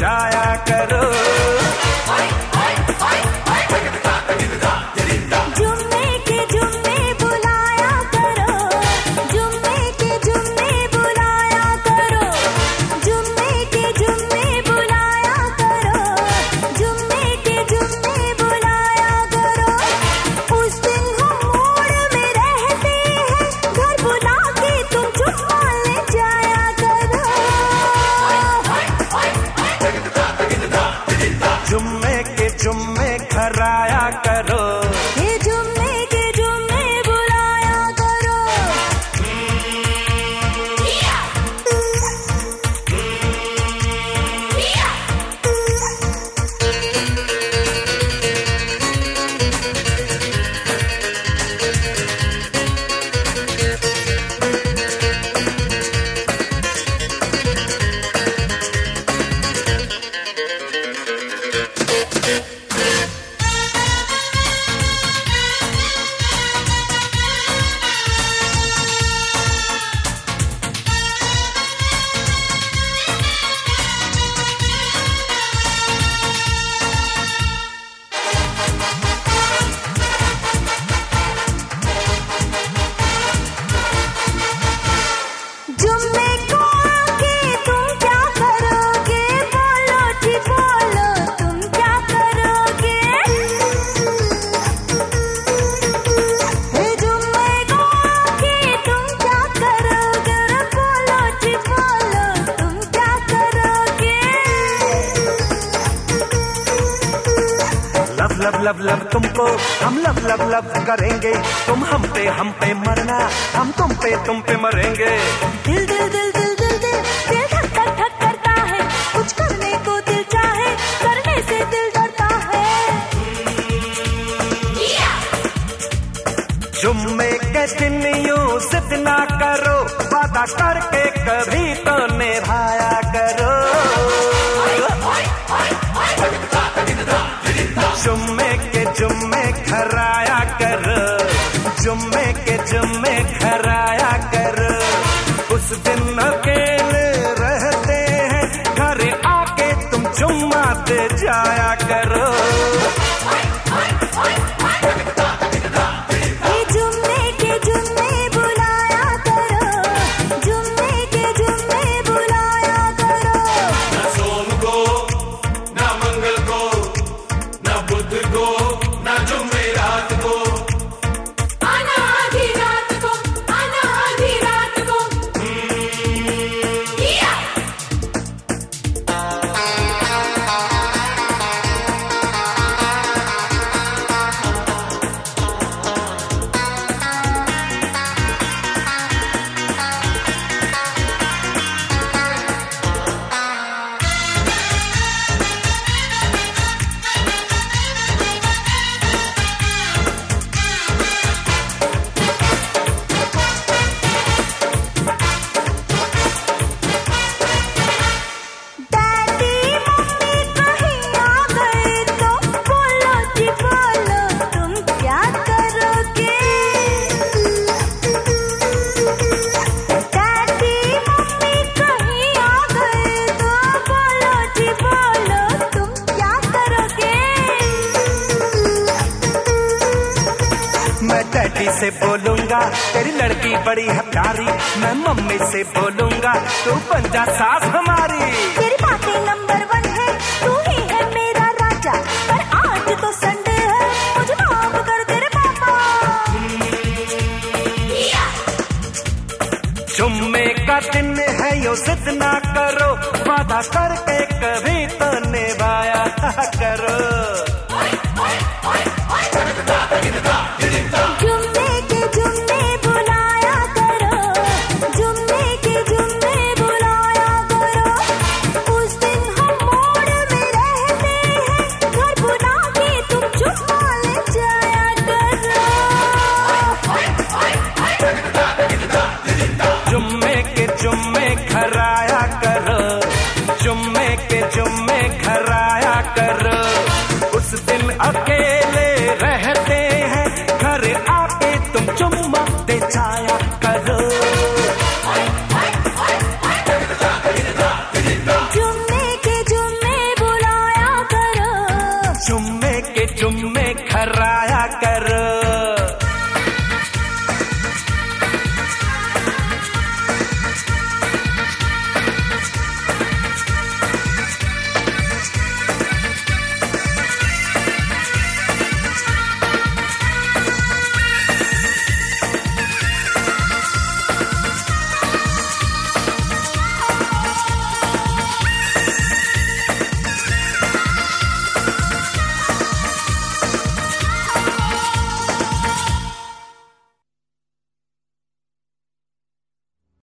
जाया करो। जुम्मे घर जुम्मे लब लब लब लब तुमको हम लब लब लब करेंगे। तुम हम पे हम पे मरना हम तुम पे तुम पे मरेंगे। दिल दिल दिल दिल दिल दिल दिल धक धक धक करता है। कुछ करने को दिल चाहे करने से दिल डरता है। जुम्मे के दिन यूँ जिद ना करो वादा करके कभी तो निभाया करो। जाया करो। से बोलूँगा तेरी लड़की बड़ी है प्यारी मैं मम्मी से बोलूँगा तू बन जा सास हमारी। तेरी बातें नंबर वन है तू ही है मेरा राजा पर आज तो संडे है मुझे माफ़ कर तेरे पापा। जुम्मे का दिन है यो जिद ना करो वादा करके कभी तो निभाया करो। चुम्मे खराया कर।